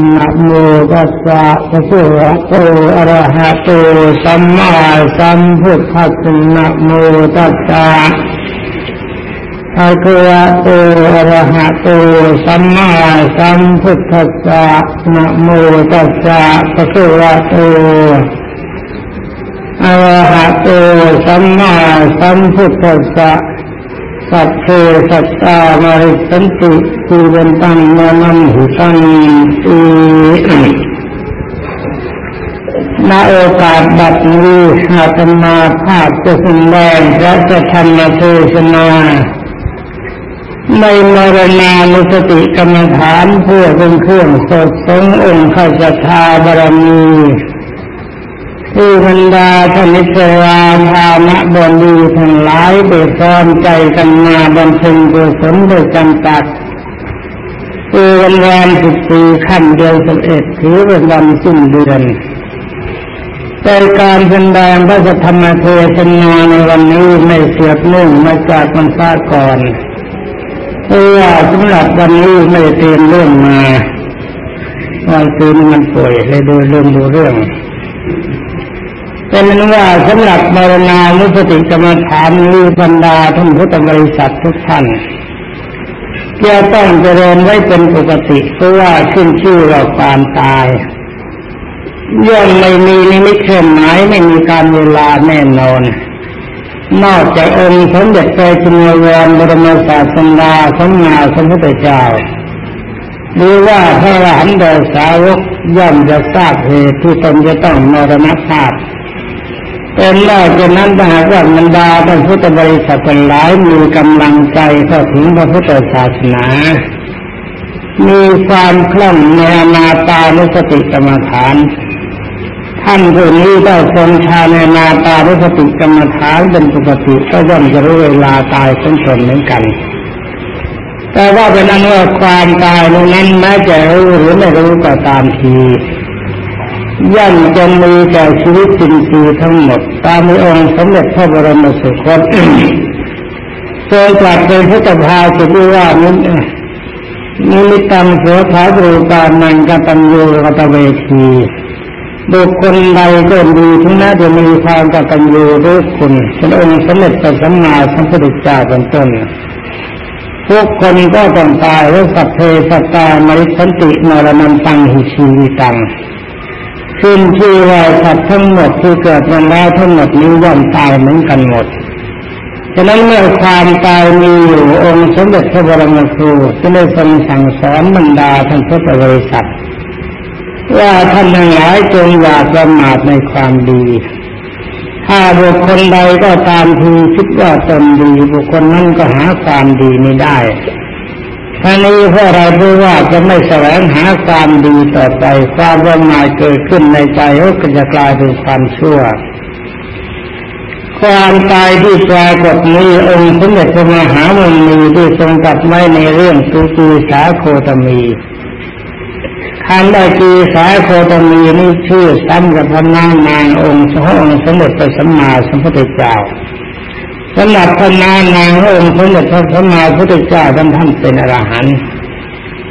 นะโมตัสสะภะคะวะโตอะระหะโตสัมมาสัมพุทธัสสะนะโมตัสสะภะคะวะโตอะระหะโตสัมมาสัมพุทธัสสะนะโมตัสสะภะคะวะโตอะระหะโตสัมมาสัมพุทธัสสะ สัพเพสัตตามาริสันติภูเวนตังนานัมหิตังอีณโอกาสบัดนี้อาตมาภาพจะแสดงพระจะธรรมเทศนาในมรณานุสติกรรมฐานเพื่อเป็นเครื่องสดสงองค์ข้าศรัทาบารมี ที่บรรดาธนิสวาธามะบดีทั้งหลายเดือดร้อนใจกันมาบำเพ็ญกุศลโดยจำกัดคือวันแรมสิบสี่ขั้นเดือนสิบเอ็ดถือเป็นวันสิ้นเดือนแต่การแสดงพระธรรมเทศนาในวันนี้ไม่เสียบนื่งมาจากมันซาก่อนเพราะว่าสำหรับวันนี้ไม่เตรียมเรื่องมาวันคืนมันป่วยเลยดูเรื่องดูเรื่อง เป็นนั้นว่าสำหรับมรณานุสติกรรมฐานนี้บรรดาท่านพุทธบริษัททุกท่านจะต้องเจริญไว้เป็นปกติเพราะว่าขึ้นชื่อเราความตายย่อมไม่มีนิมิตเคลื่อนหมายไม่มีการเวลาแน่นอน นอกจากองค์สมเด็จพระจินวรบรมศาสดาสมมาสมพุทธเจ้าหรือว่าพระอรหันต์โดยสาวกย่อมจะทราบเหตุที่ตนจะต้องมรณภาพ เป็นนอกจากนั้นถ้าหากว่าบรรดาท่านพุทธบริษัทเป็นหลายมีกำลังใจเข้าถึงพระพุทธศาสนา มีความคล่องในนาตานุสติกรรมฐาน ท่านผู้นี้ได้ทรงชาในนาตานุสติกรรมฐานเป็นปกติก็ย่อมจะรู้เวลาตายของตนเหมือนกัน แต่ว่าเป็นอันว่าความตายนั้นแม้จะรู้หรือไม่รู้ก็ตามที ย่อมจะมีแก่ชีวิตจริงๆทั้งหมด ตามในองค์สมเด็จพระบรมสุคตทรงตรัสเป็นพุทธภาสิตว่านินิมิตังเสือผาบรูปานังกตัญญูกตเวทีบุคคลใดก็ดีถึงแม้จะมีความกตัญญูรู้คุณเป็นองค์สมเด็จพระสัมมาสัมพุทธเจ้าเป็นต้นทุกคนก็ต้องตายแล้วสัพเพสัตตามริสันติมรณนตังหิชีวิตัง ขึ้นชื่อว่าสัตว์ทั้งหมดที่เกิดมาแล้วทั้งหมดนี้ย่อมตายเหมือนกันหมดฉะนั้นเมื่อความตายมีอยู่องค์สมเด็จพระบรมครูจะได้ทรงสั่งสอนบรรดาท่านพุทธบริษัทว่าท่านทั้งหลายจงอย่าประมาทในความดี ถ้าบุคคลใดก็ตามทีคิดว่าตนดี บุคคลนั้นก็หาความดีไม่ได้ ท่านี้เพราะเรารู้ว่าจะไม่แสวงหาความดีต่อไปความประมาทเกิดขึ้นในใจก็จะกลายเป็นความชั่ว ความตายที่ปรากฏนี้องค์สมเด็จพระมหามุนีที่ทรงตัดไว้ในเรื่องสุกีสาโคตมีคันได้กีสาโคตมีนี่ชื่อซ้ำกับพระนางนางองค์สองค์สมเด็จพระสัมมาสัมพุทธเจ้า สำหรับพระนานางพระองค์สมเด็จพระสัมมาพุทธเจ้าท่านท่านเป็นอรหันต์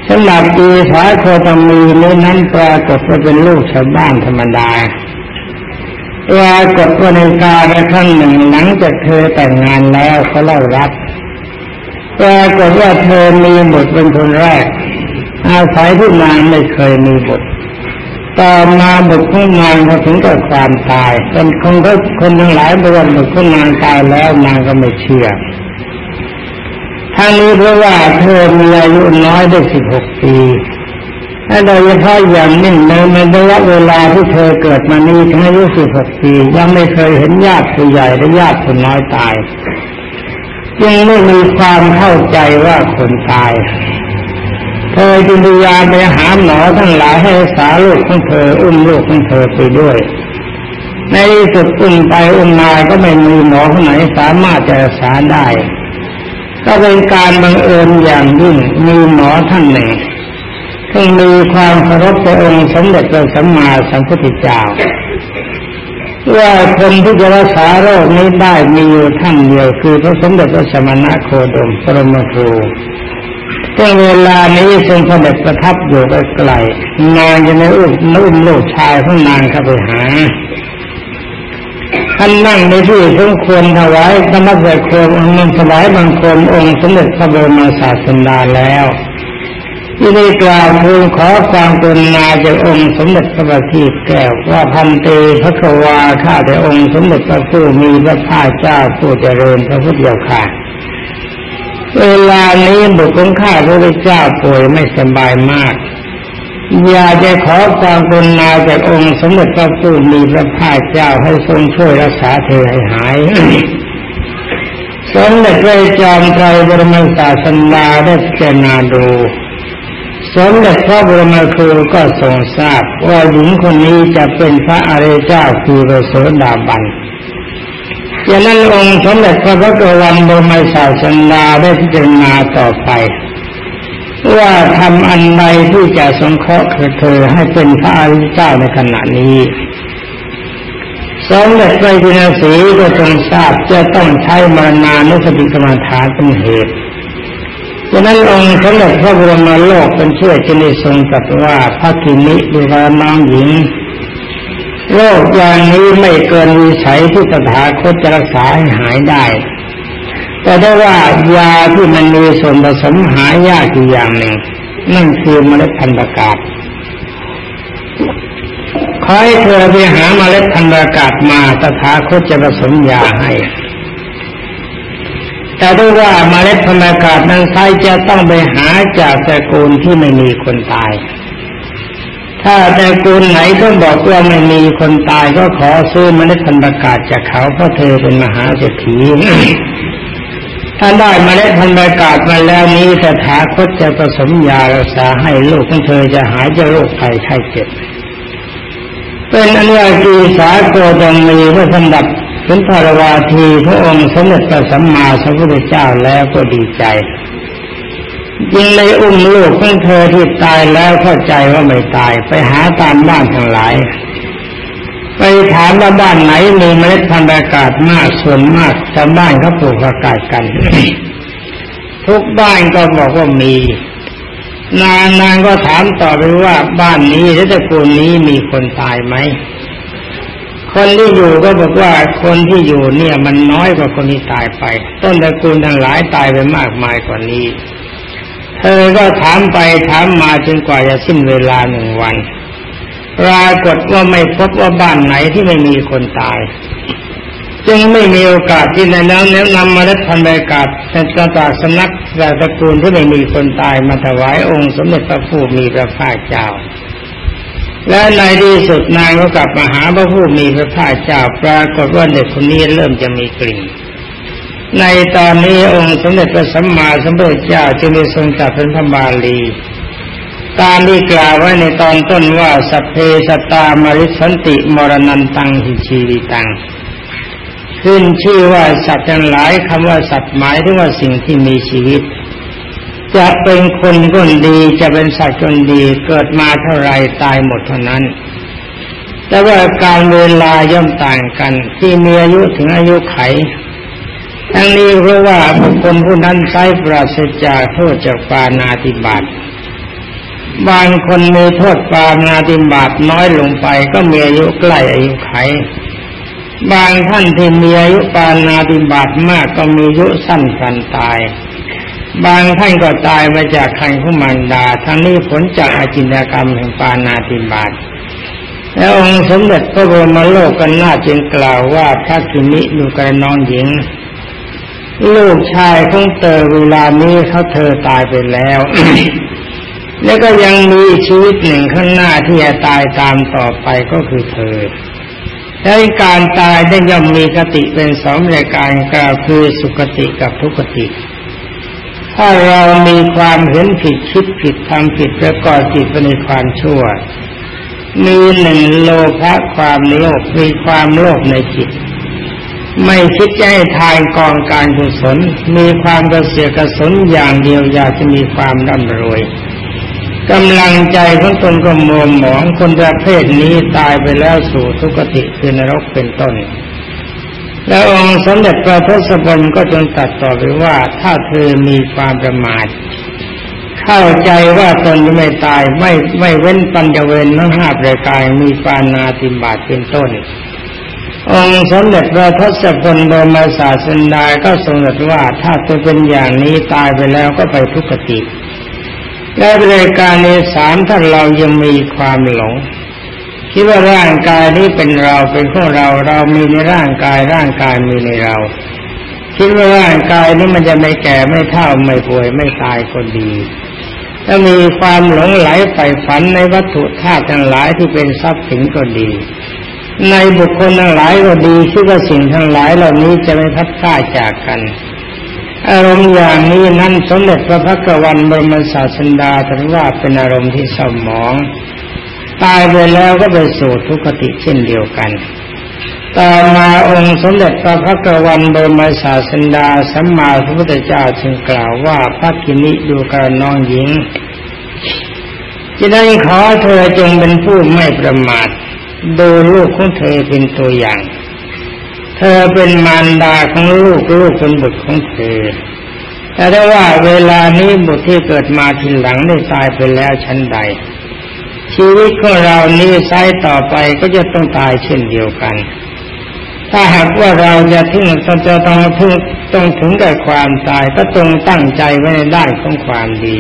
สำหรับดีสายโคตมีนี้นั้นปรากฏว่าเป็นลูกชาวบ้านธรรมดาปรากฏว่าในกาลครั้งหนึ่งหลังจากเธอแต่งงานแล้วเขาเล่ารับปรากฏว่าเธอมีบุตรเป็นคนแรก อาศัยที่นางไม่เคยมีบุตร ต่อมาบุตรของนางเขาถึงกับความตายเป็นคนก็คนทั้งหลายบอกว่าบุตรของนางตายแล้วนางก็ไม่เชื่อทั้งนี้เพราะว่าเธอมีอายุน้อยได้สิบหกปีและโดยเฉพาะอย่างนิ่งในในระยะเวลาที่เธอเกิดมานี้ถึงอายุสิบหกปียังไม่เคยเห็นญาติผู้ใหญ่และญาติผู้น้อยตายจึงไม่มีความเข้าใจว่าคนตาย เธอจึงพยายามไปหาหมอทั้งหลายให้สาลูกของเธออุ้มลูกของเธอไปด้วย ในที่สุดอุ้มไปอุ้มมาก็ไม่มีหมอคนไหนสามารถจะรักษาได้ ก็เป็นการบังเอิญอย่างยิ่งมีหมอท่านหนึ่งซึ่งมีความเคารพในองค์สมเด็จพระสัมมาสัมพุทธเจ้าว่าคนที่จะรักษาโรคนี้ได้มีอยู่ท่านเดียวคือพระสมเด็จพระสมณะโคดมปรมครู ก็เวลานี้ทรงเสด็จประทับอยู่ไกลๆนางจะในอุ้มนุ่มลูกชายของนางเข้าไปหาท่านนั่งในที่สมควรถวายธรรมะเสกโคมมันถวายบังคมองค์สมเด็จพระบรมศาสดาแล้วที่ได้กล่าวทูลขอความกรุณาจากองค์สมเด็จพระบัณฑิตแก้วว่าพันเตพระกวาข้าแต่องค์สมเด็จพระผู้มีพระภาคเจ้าผู้เจริญพระพุทธเจ้าค่ะ เวลานี้บุตรของข้าพระเจ้าป่วยไม่สบายมาก อยากจะขอความกรุณาจากองค์สมเด็จพระผู้มีพระภาคเจ้าให้ทรงช่วยรักษาเธอให้หาย สมเด็จพระจอมไตรบรมศาสดาได้พิจารณาดู สมเด็จพระบรมครูก็ทรงทราบว่าหญิงคนนี้จะเป็นพระอริยเจ้าคือพระโสดาบัน ดังนั้นองค์สมเด็จพระพุทธวันบรมศาสดาได้พิจารณาต่อไป ว่าทำอันใดที่จะสงเคราะห์เธอให้เป็นพระอริยเจ้าในขณะนี้สมเด็จพระจินสีก็ทรงทราบจะต้องใช้มรณานุสติกรรมฐานเป็นเหตุฉะนั้นองค์สมเด็จพระบรมโลกเป็นเชื่อจะได้ทรงตรัสว่าพระกินิดูแลน้องหญิง โรคอย่างนี้ไม่เกินวิสัยที่ตถาคตจะรักษาให้หายได้ แต่ได้ว่ายาที่มันมีส่วนผสมหายากอยู่อย่างหนึ่งนั่นคือเมล็ดพันธุ์ประกาศขอให้เธอไปหาเมล็ดพันธุ์ประกาศมาตถาคตจะผสมยาให้แต่ด้ว่ามาเมล็ดพันธุ์อากาศนั้นใครจะต้องไปหาจากตระกูลที่ไม่มีคนตาย ถ้าตระกูลไหนก็บอกว่าไม่มีคนตายก็ขอซื้อเมล็ดพันธุ์อากาศจากเขาเพราะเธอเป็นมหาเศรษฐีถ้าได้เมล็ดพันธุ์อากาศมาแล้วนี้แตถาคตจะผสมยารักษาให้ลูกของเธอจะหายจากโรคภัยไข้เจ็บเป็นอันว่ากีสาโกดงมีพระสมบัติเป็นพระวาทีพระองค์สมเด็จพระสัมมาสัมพุทธเจ้าแล้วก็ดีใจ ยิงเลยอุ้มลูกของเธอที่ตายแล้วเข้าใจว่าไม่ตายไปหาตามบ้านทั้งหลาย ไปถามว่าบ้านไหนมีเมล็ดพันธุ์อากาศมากส่วนมากชาวบ้านเขาปลูกอากาศกัน ทุกบ้านก็บอกว่ามี นางนางก็ถามต่อไปว่าบ้านนี้หรือตระกูลนี้มีคนตายไหมคนที่อยู่ก็บอกว่าคนที่อยู่เนี่ยมันน้อยกว่าคนที่ตายไป ต้นตระกูลทั้งหลายตายไปมากมายกว่านี้ เธอก็ถามไปถามมาจนกว่าจะสิ้นเวลาหนึ่งวัน ปรากฏว่าไม่พบว่าบ้านไหนที่ไม่มีคนตาย จึงไม่มีโอกาสที่ในนั้นแนะนำมาล็ดพันธุ์อากาศจากสนักจากตระกูลที่ไม่มีคนตายมาถวายองค์สมเด็จพระผู้มีพระภาคเจ้าและในที่สุดนางก็กลับมาหาพระผู้มีพระภาคเจ้าปรากฏว่าเด็กคนนี้เริ่มจะมีกลิ่น ในตอนนี้องค์สมเด็จพระสัมมาสัมพุทธเจ้าจึงได้ทรงจัดเป็นพระบาลีตามที่กล่าวไว้ในตอนต้นว่าสัพเพสตามริสันติมรณันตังหิชีวิตัง ขึ้นชื่อว่าสัตว์ทั้งหลายคำว่าสัตว์หมายถึงว่าสิ่งที่มีชีวิต จะเป็นคนคนดีจะเป็นสัตว์คนดีเกิดมาเท่าไรตายหมดเท่านั้น แต่ว่าการเวลาย่อมต่างกันที่มีอายุถึงอายุไข ทั้งนี้เพราะว่าบุคคลผู้นั้นใช้ปราศจากโทษจากปานาติบาตบางคนมีโทษปานาติบาตน้อยลงไปก็มีอายุใกล้อายุไข บางท่านที่มีอายุปานาติบาตมากก็มีอายุสั้นกันตาย บางท่านก็ตายมาจากคันขุมันดา ทั้งนี้ผลจากอาจินกรรมแห่งปานาติบาตแล้วองค์สมเด็จพระบรมโลกกันน่าจึงกล่าวว่าพระกิมิอยู่กับน้องหญิง ลูกชายของเตอเวลานี้เขาเธอตายไปแล้ว แล้วก็ยังมีชีวิตหนึ่งข้างหน้าที่จะตายตามต่อไปก็คือเธอและการตายได้ย่อมมีกติเป็นสองรายการกล่าวคือสุคติกับทุกติถ้าเรามีความเห็นผิดคิดผิดทำผิดประกอบจิตไปในความชั่ว มีหนึ่งโลภะความโลภมีความโลภในจิต ไม่คิดจะให้ทายกองการกุศลมีความกระเสียกระสนอย่างเดียวอยากจะมีความร่ำรวยกำลังใจของตนก็มัวหมองคนประเภทนี้ตายไปแล้วสู่ทุกติคือนรกเป็นต้น แล้วองค์สมเด็จพระทศพลก็จงตัดต่อไปว่าถ้าเธอมีความประมาท เข้าใจว่าตนจะไม่ตายไม่ไม่เว้นปัญญเวนทั้งห้าประการมีปานาติบาตเป็นต้น องค์สมเด็จพระทศพลโดมศาสดาก็ทรงตรัสว่าถ้าจะเป็นอย่างนี้ตายไปแล้วก็ไปทุกขติและรายการในสามถ้าเรายังมีความหลงคิดว่าร่างกายนี้เป็นเราเป็นของเราเรามีในร่างกายร่างกายมีในเรา คิดว่าร่างกายนี้มันจะไม่แก่ไม่เฒ่าไม่ป่วยไม่ตายคนดีถ้ามีความหลงไหลใฝ่ฝันในวัตถุธาตุทั้งหลายที่เป็นทรัพย์สินก็ดี ในบุคคลทั้งหลายก็ดีคิดว่าสิ่งทั้งหลายเหล่านี้จะไม่พัดพลาดจากกัน อารมณ์อย่างนี้นั้นสมเด็จพระพักวันบรมศาสดาตรัสว่าเป็นอารมณ์ที่เศร้าหมอง ตายไปแล้วก็ไปสู่ทุกขติเช่นเดียวกันต่อมาองค์สมเด็จพระพักวันบรมศาสดาสัมมาสัมพุทธเจ้าจึงกล่าวว่าพระกินิดูการน้องหญิงจะได้ขอเธอจงเป็นผู้ไม่ประมาท ดูลูกของเธอเป็นตัวอย่าง เธอเป็นมารดาของลูกลูกเป็นบุตรของเธอ แต่ได้ว่าเวลานี้บุตรที่เกิดมาทีหลังได้ตายไปแล้วชั้นใด ชีวิตของเรานี้ใช้ต่อไปก็จะต้องตายเช่นเดียวกัน ถ้าหากว่าเราจะทิ้งจะต้องถึงต้องถึงกับความตายก็จงตั้งใจไว้ในด้านของความดี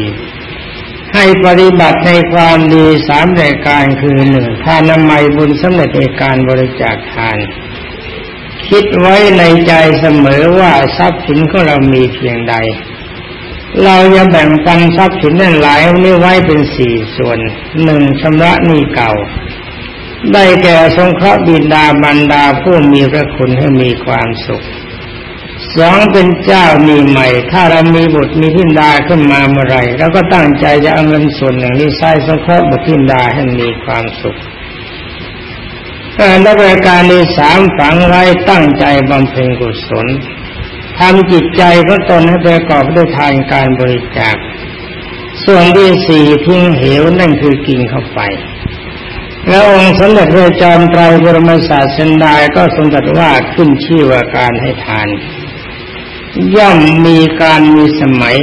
ให้ปฏิบัติในความดีสามรายการคือหนึ่งทานนามัยบุญสำเร็จในการบริจาคทาน คิดไว้ในใจเสมอว่าทรัพย์สินของเรามีเพียงใด เราจะแบ่งปันทรัพย์สินนั้นหลายนี้ไว้เป็นสี่ส่วนหนึ่งชำระหนี้เก่า ได้แก่สงเคราะห์บิดาบรรดาผู้มีพระคุณให้มีความสุข สองเป็นเจ้ามีใหม่ ถ้าเรามีบุตรมีทินดาขึ้นมาเมื่อไรเราก็ตั้งใจจะเอาเงินส่วนหนึ่งนี้ใช้สงเคราะห์บุตรทินดาให้มีความสุขการและรายการในสามฝังไว้ตั้งใจบำเพ็ญกุศลทำจิตใจของตนให้ประกอบด้วยทานการบริจาค ส่วนที่สี่ทิ้งเหวนั่นคือกินเข้าไป แล้วองค์สมเด็จพระจอมไตรบรมศาสดาก็ทรงตรัสว่าขึ้นชื่อว่าการให้ทาน ย่อมมีการมีสมัย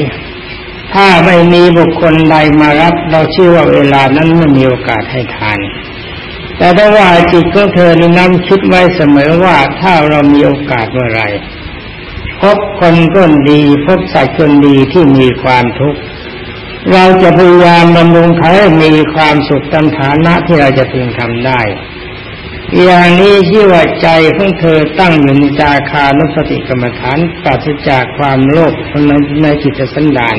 ถ้าไม่มีบุคคลใดมารับ เราชื่อว่าเวลานั้นไม่มีโอกาสให้ทาน แต่ถ้าว่าจิตของเธอในน้ำคิดไว้เสมอว่าถ้าเรามีโอกาสเมื่อไรพบคนก็ดีพบสัตว์คนดีที่มีความทุกข์เราจะพยายามบำรุงเขาให้มีความสุขตามฐานะที่เราจะพึงทำได้ อย่างนี้ชื่อว่าใจของเธอตั้งอยู่ในจาคานุสติกรรมฐานปราศจากความโลภในในจิตสันดาน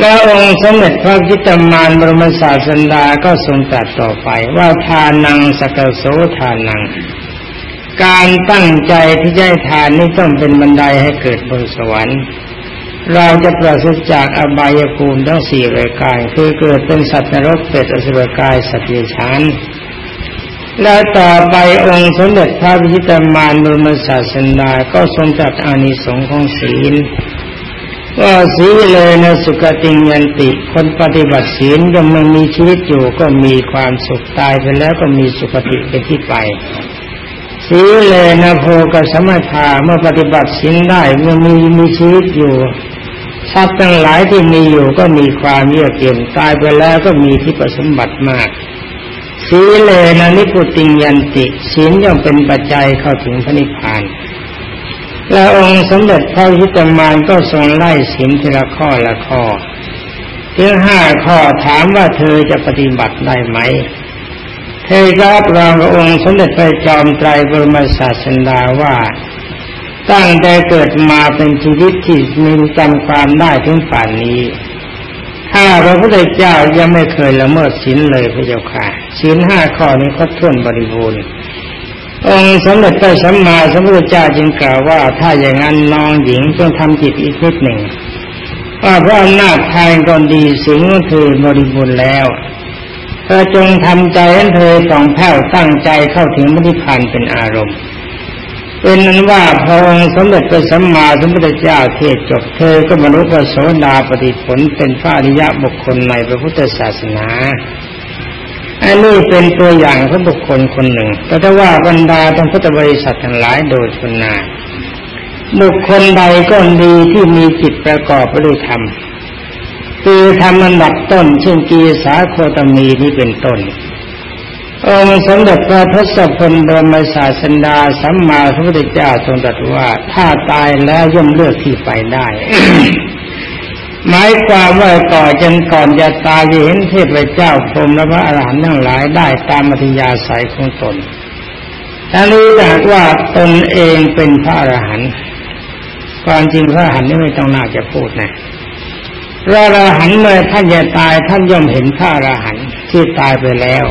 แล้วองค์สมเด็จพระจิตมานบรมศาสดาก็ทรงตรัสต่อไปว่าทานังสกโสทานัง การตั้งใจที่จะให้ทานนี่ต้องเป็นบันไดให้เกิดบนสวรรค์เราจะปราศจากอบายภูมิทั้งสี่รายการ คือเกิดเป็นสัตว์นรกเป็ดอสุรกายสัตว์เดรัจฉาน แล้วต่อไปองค์สมเด็จพระวิจิตมารบรมศาสนาก็ทรงจัดอานิสงส์ของศีลว่าศีลเลยนสุกติยันติคนปฏิบัติศีลยังไม่มีชีวิตอยู่ก็มีความสุขตายไปแล้วก็มีสุคติเป็นที่ไปสีเลยนะโพกสมถาเมื่อปฏิบัติสินได้เมื่อมีมีชีวิตอยู่ทรัพย์ทั้งหลายที่มีอยู่ก็มีความเยือกเย็นตายไปแล้วก็มีที่ประสมบัติมาก สีเลนะนิพุติยันติศีลย่อมเป็นปัจจัยเข้าถึงพระนิพพาน และองค์สมเด็จพระพิตมานก็ทรงไล่ศีลทีละข้อละข้อเรื่องห้าข้อถามว่าเธอจะปฏิบัติได้ไหมเทรับรององค์สมเด็จพระจอมไตรบรมศาสดาว่า ตั้งแต่เกิดมาเป็นชีวิตที่มีจำความได้ถึงป่านนี้ ถ้าพระพุทธเจ้ายังไม่เคยละเมิดศีลเลยพระเจ้าค่ะศีลห้าข้อนี้ครบถ้วนบริบูรณ์องค์สมเด็จพระสัมมาสัมพุทธเจ้าจึงกล่าวว่า ถ้าอย่างนั้นน้องหญิงต้องทำจิตอีกนิดหนึ่งว่าพระอำนาจทานก่อนดีสิ่งก็คือบริบูรณ์แล้วเธอจงทำใจให้เธอสองแผ้วตั้งใจเข้าถึงมรรคผานเป็นอารมณ์ เป็นนั้นว่าพระองค์สมเด็จพระสัมมาสัมพุทธเจ้าเทศจบเธอก็บรรลุพระโสดาปฏิผลเป็นพระอริยะบุคคลในพระพุทธศาสนาอันนี้เป็นตัวอย่างของบุคคลคนหนึ่ง แต่ถ้าว่าบรรดาทั้งพุทธบริษัททั้งหลายโดยชนนาบุคคลใดก็ดีที่มีจิตประกอบไปด้วยธรรมคือทำอันดับต้น เช่นกีสาโคตมีนี่เป็นต้น องค์สมเด็จพระพุทศพลบรมศาสดาสัมมาสัมพุทธเจ้าทรงตรัสว่า ถ้าตายแล้วย่อมเลือกที่ไปได้ หมายความว่าต่อจนก่อนจะตายจะเห็นเทพเจ้าพรหมและพระอรหันต์ทั้งหลายได้ตามมัธยาศัยของตนถ้ารู้หากว่าตนเองเป็นพระอรหันต์ความจริงพระอรหันต์นี่ไม่ต้องน่าจะพูดนะพระอรหันต์เมื่อท่านจะตายท่านย่อมเห็นพระอรหันต์ที่ตายไปแล้ว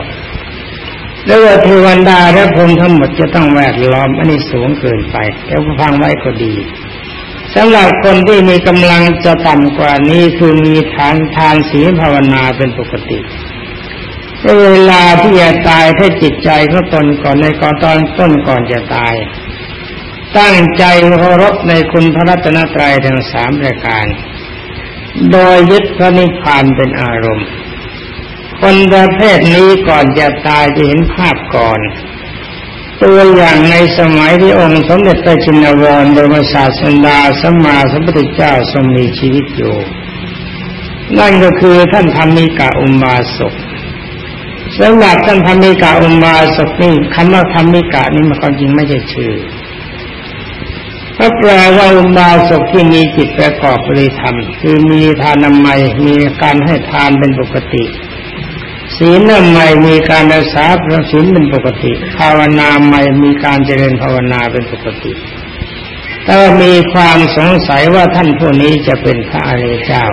แล้วว่าเทวันดาและพรมทั้งหมดจะต้องแวดล้อมอันนี้สูงเกินไปแต่ฟังไว้ก็ดีสำหรับคนที่มีกำลังจะต่ำกว่านี้คือมีทานทานศีลภาวนาเป็นปกติเวลาที่จะตายถ้าจิตใจเขาตนก่อนในก่อนตอนต้นก่อนจะตาย ตั้งใจเคารพในคุณพระรัตนตรัยทั้งสามรายการ โดยยึดพระนิพพานเป็นอารมณ์ คนประเภทนี้ก่อนจะตายจะเห็นภาพก่อน ตัวอย่างในสมัยที่องค์สมเด็จพระจินวรบรมศาสดาสมมาสัมพุทธเจ้าทรงมีชีวิตอยู่นั่นก็คือท่านธรรมิกาอุมาศกสำหรับท่านธรรมิกาอุมาศกนี่คำว่าธรรมิกานี่มันก็จริงไม่ใช่ชื่อก็แปลว่าอุบาสกที่มีจิตประกอบบริธรรม คือมีทานนามัยมีการให้ทานเป็นปกติ ศีลใหม่มีการรักษาพระศีลเป็นปกติ ภาวนาใหม่มีการเจริญภาวนาเป็นปกติแต่มีความสงสัยว่าท่านผู้นี้จะเป็นพระอริยเจ้า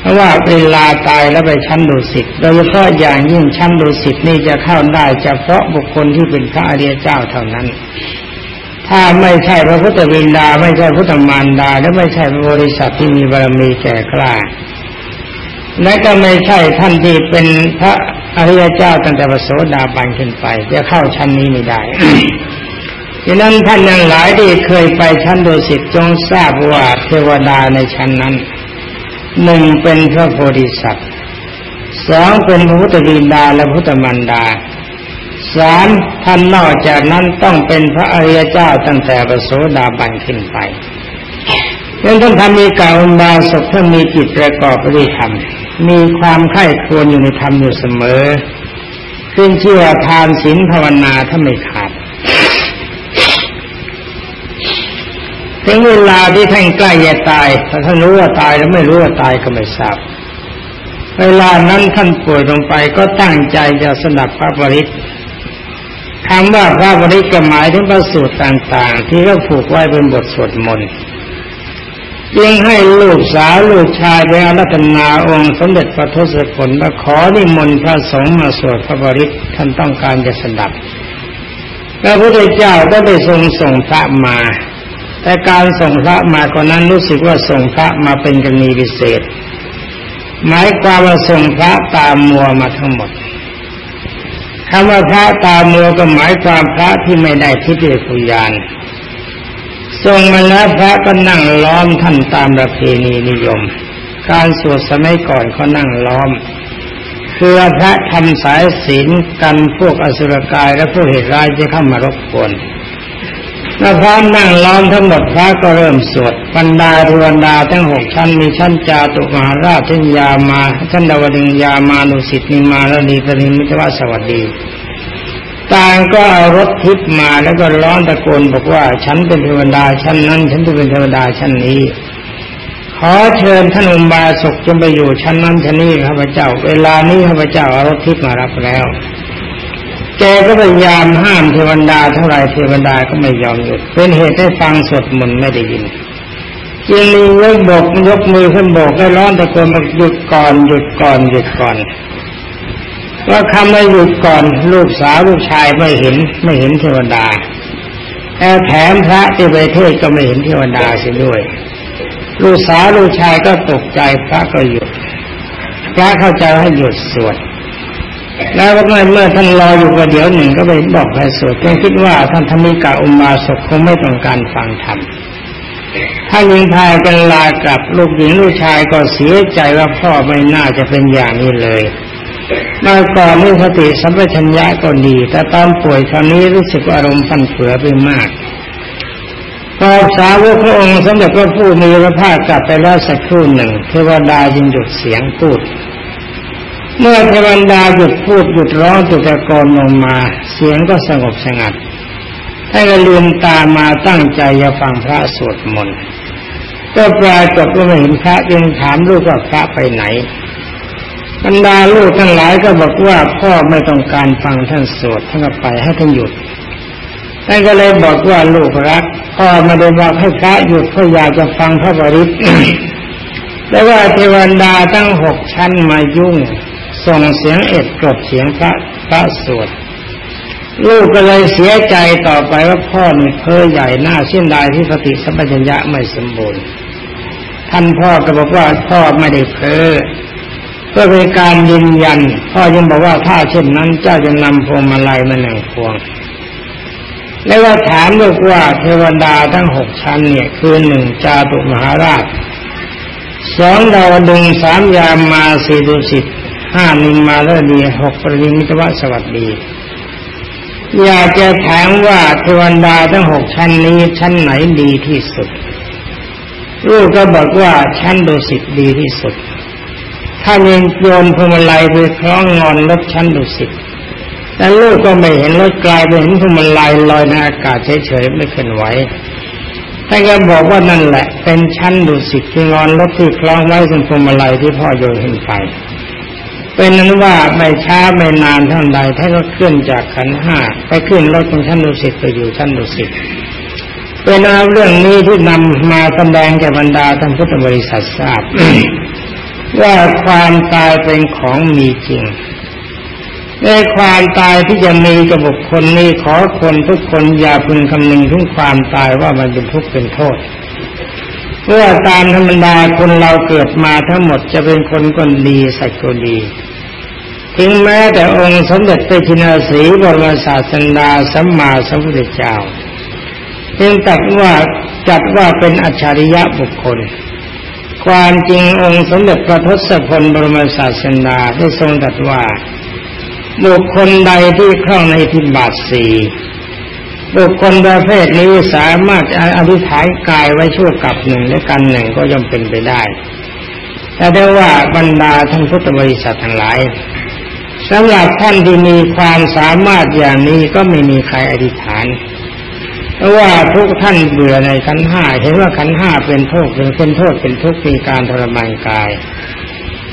เพราะว่าเวลาตายแล้วไปชั้นดุสิตโดยเฉพาะอย่างยิ่งชั้นดุสิตนี่จะเข้าได้เฉพาะบุคคลที่เป็นพระอริยเจ้าเท่านั้น ถ้าไม่ใช่พระพุทธวินดา ไม่ใช่พุทธมารดา และไม่ใช่พระบริษัทที่มีบารมีแก่กล้า และก็ไม่ใช่ท่านที่เป็นพระอริยเจ้าตั้งแต่พระโสดาบันขึ้นไป จะเข้าชั้นนี้ไม่ได้ดังนั้นท่านยังหลายที่เคยไปชั้นโดุสิตจงทราบว่าเทวดาในชั้นนั้นหนึ่งเป็นพระโพธิสัตว์สองเป็นพระพุทธบิดาและพุทธมันดาสามท่านนอกจากนั้นต้องเป็นพระอริยเจ้าตั้งแต่พระโสดาบันขึ้นไปดังนั้นท่านทำมีกาอบาสกท่านมีจิตประกอบปด้วยธรรม มีความไข้ควรอยู่ในธรรมอยู่เสมอขึ้นชื่อว่าทานศีลภาวนาถ้าไม่ขาดถึงเวลาที่ท่านใกล้จะตายถ้าท่านรู้ว่าตายแล้วไม่รู้ว่าตายก็ไม่ทราบเวลานั้นท่านป่วยลงไปก็ตั้งใจจะสนับพระบริษคำว่าพระบริษก็หมายถึงพระสูตรต่าง ๆ ที่เขาผูกไว้เป็นบทสวดมนต์ จึงให้ลูกสาวลูกชายไปอารัตนาองค์สมเด็จพระทศพลมาขอนิมนต์พระสงฆ์มาสวดพระบริตท่านต้องการจะสดับพระพุทธเจ้าก็ได้ทรงส่งพระมา แต่การส่งพระมาคนนั้นรู้สึกว่าส่งพระมาเป็นกรณีพิเศษ หมายความว่าส่งพระตามมัวมาทั้งหมดคำว่าพระตามมัวก็หมายความพระที่ไม่ได้ทิฏฐิคุยาน ทรงมาแล้วพระก็นั่งล้อมท่านตามประเพณีนิยม การสวดสมัยก่อนก็นั่งล้อมคือพระทำสายศีลกันพวกอสุรกายและพวกเหตุร้ายจะเข้ามารบกวนเมื่อพระนั่งล้อมทั้งหมดพระก็เริ่มสวดบรรดาทวดาทั้งหกชั้นมีชั้นจาตุมหาราชชั้นยามาชั้นดาวดึงยามานุสิตนิมาและดีปริมิตวสวัสดี ต่างก็เอารถทิพย์มาแล้วก็ร้องตะโกนบอกว่า ฉันเป็นเทวดาชั้นนั้น ฉันจะเป็นเทวดาชั้นนี้ ขอเชิญท่านอุบาสกจงไปอยู่ชั้นนั้นชั้นนี้ข้าพเจ้า เวลานี้ข้าพเจ้าเอารถทิพย์มารับแล้วแกก็พยายามห้ามเทวดาเท่าไรเทวดาก็ไม่ยอมหยุดเป็นเหตุให้ฟังสดมนไม่ได้ยินจึงมียกบอกยกมือขึ้นบอกให้ร้อนตะโกนบอกหยุดก่อนหยุดก่อนหยุดก่อน ว่าคำว่าหยุดก่อนลูกสาวลูกชายไม่เห็นไม่เห็นเทวดาแต่แถมพระที่ไปเทศก็ไม่เห็นเทวดาเสียด้วย ลูกสาวลูกชายก็ตกใจพระก็หยุดพระเข้าใจให้หยุดสวดแล้วก็เมื่อท่านรออยู่ประเดี๋ยวหนึ่งก็ไปบอกให้สวดแกคิดว่าท่านธรรมิกาอุมาศคงไม่ต้องการฟังธรรมถ้ายิงพายกันลากับลูกหญิงลูกชายก็เสียใจว่าพ่อไม่น่าจะเป็นอย่างนี้เลย มาก่อนนี่สติสัมปชัญญะก็ดี แต่ตอนป่วยคราวนี้รู้สึกอารมณ์ฟันเฟือไปมากพอสาวกพระองค์สมเด็จพระผู้มีพระภาคกลับไปแล้วสักครู่หนึ่งเทวดาจึงหยุดเสียงพูด เมื่อเทวดาหยุดพูดหยุดร้องหยุดตะโกนลงมา เสียงก็สงบสงัดท่านก็ลืมตามาตั้งใจจะฟังพระสวดมนต์ก็ปลายจบก็ไม่เห็นพระยังถามลูกว่าพระไปไหน บรรดาลูกทั้งหลายก็บอกว่าพ่อไม่ต้องการฟังท่านสวดท่านก็ไปให้ท่านหยุดท่านก็เลยบอกว่าลูกรักพ่อมาได้บอกให้พระหยุดเพราะอยากจะฟังพระบริตแต่ว่าเทวดาตั้งหกชั้นมายุ่ง ส่งเสียงเอ็ดกรบเสียงพระพระสวดลูกก็เลยเสียใจต่อไปว่าพ่อนี่เพ้อใหญ่หน้าเช่นใดที่สติสัมปชัญญะไม่สมบูรณ์ท่านพ่อก็บอกว่าพ่อไม่ได้เพ้อ เพื่อเป็นการยืนยันพ่อยังบอกว่าถ้าเช่นนั้นเจ้าจะนำพวงมาลัยมาหนึ่งพวง แล้วก็ถามลูกว่าเทวดาทั้งหกชั้นเนี่ย คือหนึ่งจาตุมหาราชสองดาวดึงสามยามมาสี่ดุสิตห้านิมมาเลดีหกปริมิตวสวัสดี อยากจะถามว่าเทวดาทั้งหกชั้นนี้ชั้นไหนดีที่สุดลูกก็บอกว่าชั้นดุสิตดีที่สุด ถ้ายังโยนพวงมาลัยไปคล้องงอนรถชั้นดุสิตแต่ลูกก็ไม่เห็นรถกลายไปเห็นพวงมาลัยลอยในอากาศเฉยๆไม่เคลื่อนไหวท่านก็บอกว่านั่นแหละ เป็นชั้นดุสิตที่งอนรถที่คล้องไว้บนพวงมาลัยที่พ่อโยนขึ้นไปเป็นนั้นว่าไม่ช้าไม่นานเท่าใดท่านก็เคลื่อนจากขันห้าไปขึ้นรถของชั้นดุสิตไปอยู่ชั้นดุสิตเป็นเรื่องนี้ที่นำมาแสดงแก่บรรดาท่านพุทธบริษัททราบ ว่าความตายเป็นของมีจริงในความตายที่จะมีกับบุคคลนี้ขอคนทุกคนอย่าพึงคำนึงถึงความตายว่ามันเป็นทุกข์เป็นโทษเพื่อตามธรรมดาคนเราเกิดมาทั้งหมดจะเป็นคนคนดีสัตว์ก็ดีถึงแม้แต่องค์สมเด็จพระจินาสีบรมศาสดาสัมมาสัมพุทธเจ้าจึงตัดว่าจัดว่าเป็นอัจฉริยะบุคคล ความจริงองค์สมเด็จพระทศพลบรมศาสดาได้ทรงตรัสว่า บุคคลใดที่คล่องในทิบาทสี่บุคคลประเภทนี้สามารถอธิษฐานกายไว้ชั่วกับหนึ่งและกันหนึ่งก็ย่อมเป็นไปได้ แต่ได้ว่าบรรดาท่านพุทธบริษัททั้งหลายสำหรับท่านที่มีความสามารถอย่างนี้ก็ไม่มีใครอธิษฐาน เพราะว่าทุกท่านเบื่อในขันห้าเห็นว่าขันห้าเป็นโทษเป็นเป็นโทษเป็นทุกข์มีการทรมานกาย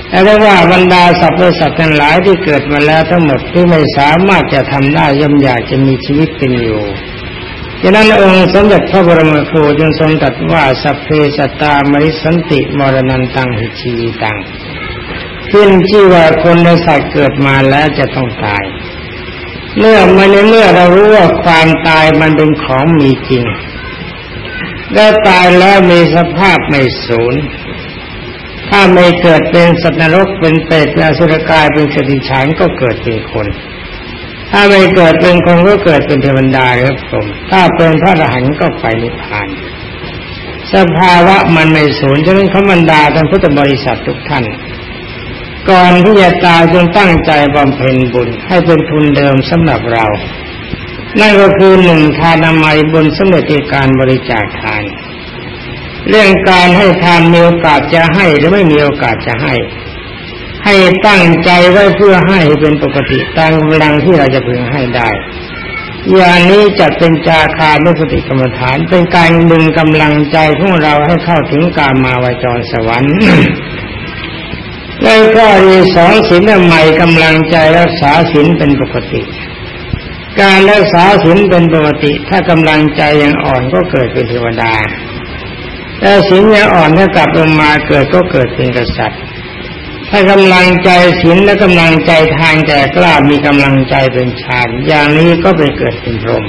แต่ว่าบรรดาสรรพสัตว์ทั้งหลายที่เกิดมาแล้วทั้งหมดที่ไม่สามารถจะทำได้ย่อมอยากจะมีชีวิตเป็นอยู่ดังนั้นองค์สมเด็จพระบรมครูจึงทรงตรัสว่าสัพเพสัตามริสันติมรณันตังหิชีตังขึ้นชื่อว่าคนในสัตว์เกิดมาแล้วจะต้องตาย เมื่อมันในเมื่อเรารู้ว่าความตายมันเป็นของมีจริง แล้วตายแล้วมีสภาพไม่สูญถ้าไม่เกิดเป็นสัตว์นรกเป็นเปรตเป็นสุรกายเป็นสติฉันก็เกิดเป็นคน ถ้าไม่เกิดเป็นคนก็เกิดเป็นเทวดาหรือพรหมถ้าเป็นพระอรหันต์ก็ไปนิพพาน สภาวะมันไม่สูญฉะนั้นขบันดาท่านพุทธบริษัททุกท่าน ก่อนที่จะตายจงตั้งใจบำเพ็ญบุญ ให้เป็นทุนเดิมสำหรับเรา นั่นก็คือหนึ่งทานามัยบุญสมเด็จการบริจาคทาน เรื่องการให้ทานมีโอกาสจะให้หรือไม่มีโอกาสจะให้ ให้ตั้งใจไว้เพื่อให้เป็นปกติตามกำลังที่เราจะพึงให้ได้อย่างนี้จะเป็นจาคานุสติกรรมฐาน เป็นการดึงกำลังใจของเราให้เข้าถึงการมาวจรสวรรค์ ในข้อที่สองศีลใหม่กำลังใจรักษาศีลเป็นปกติ การรักษาศีลเป็นปกติ ถ้ากำลังใจยังอ่อนก็เกิดเป็นเทวดาแต่ศีลยังอ่อนถ้ากลับลงมาเกิดก็เกิดเป็นกษัตริย์ ถ้ากำลังใจศีลและกำลังใจทางแก่กล้ามีกำลังใจเป็นฌานอย่างนี้ก็ไปเกิดเป็นพรหม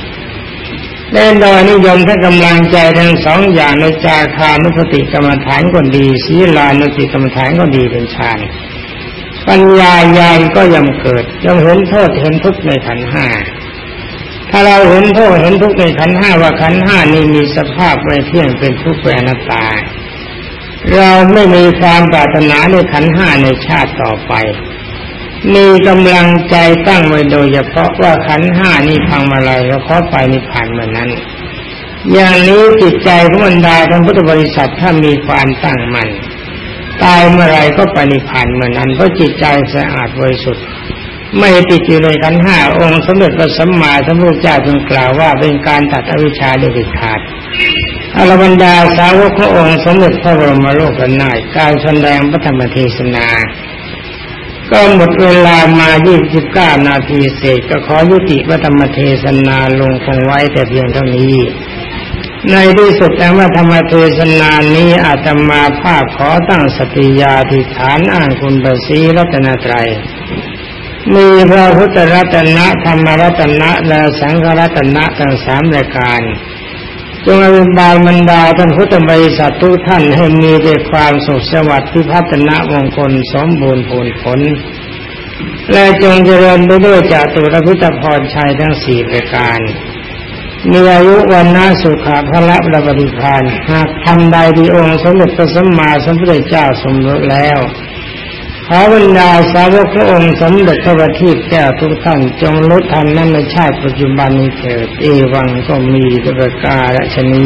แน่นอนนิยมถ้ากำลังใจทั้งสองอย่างในจาคานุสติกรรมฐานก็ดีศีลานุสติกรรมฐานก็ดีเป็นฌานปัญญาญาณก็ย่อมเกิดย่อมเห็นโทษเห็นทุกข์ในขันห้าถ้าเราเห็นโทษเห็นทุกข์ในขันห้าว่าขันห้านี้มีสภาพไม่เที่ยงเป็นทุกข์เป็นอนัตตา เราไม่มีความปรารถนาในขันห้าในชาติต่อไป มีกำลังใจตั้งไว้โดยเฉพาะว่าขันห้านี่พังมาเลยแล้วขอไปนิพพานเหมือนนั้น อย่างนี้จิตใจของบรรดาท่านพุทธบริษัทถ้ามีความตั้งมั่นตายเมื่อไรก็ปณิพันธ์เมื่อนนั้นเพราะจิตใจสะอาดบริสุทธิ์ไม่ติดอยู่ในกันห้าองค์สมเด็จพระสัมมาสัมพุทธเจ้าจึงกล่าวว่าเป็นการตัดอวิชชาเด็ดขาดอรบรรดาสาวกพระองค์สมเด็จพระบรมโลกนาถการแสดงพระธรรมเทศนา ก็หมดเวลามา 29 นาทีเศษก็ขอยุติพระธรรมเทศนาลงคงไว้แต่เพียงเท่านี้ ในที่สุดแต่ว่าธรรมเทศนานี้อาตมาภาพขอตั้งสติญาธิฐานอ้างคุณประสีรัตนตรัย มีพระพุทธรัตนะธรรมรัตนะและสังฆรัตนะทั้งสามรายการ จงอภิบาลบรรดาท่านพุทธบริษัททุกท่านให้มีแต่ความสุขสวัสดิ์พิพัฒนามงคลสมบูรณ์ผลผล และจงเจริญไปด้วยจากตุรพิตพรชัยทั้งสี่ประการ มีอายุวันนาสุขาพระระบริพานหากทำใดดีองค์สมเด็จพระสัมมาสัมพุทธเจ้าสมรสแล้ว ขอบรรดาสาวกพระองค์สมเด็จพระบัณฑิตแก้วทุกท่านจงลดทำนั้นในชาติปัจจุบันนี้เถิดเอวังก็มีประกาศชนี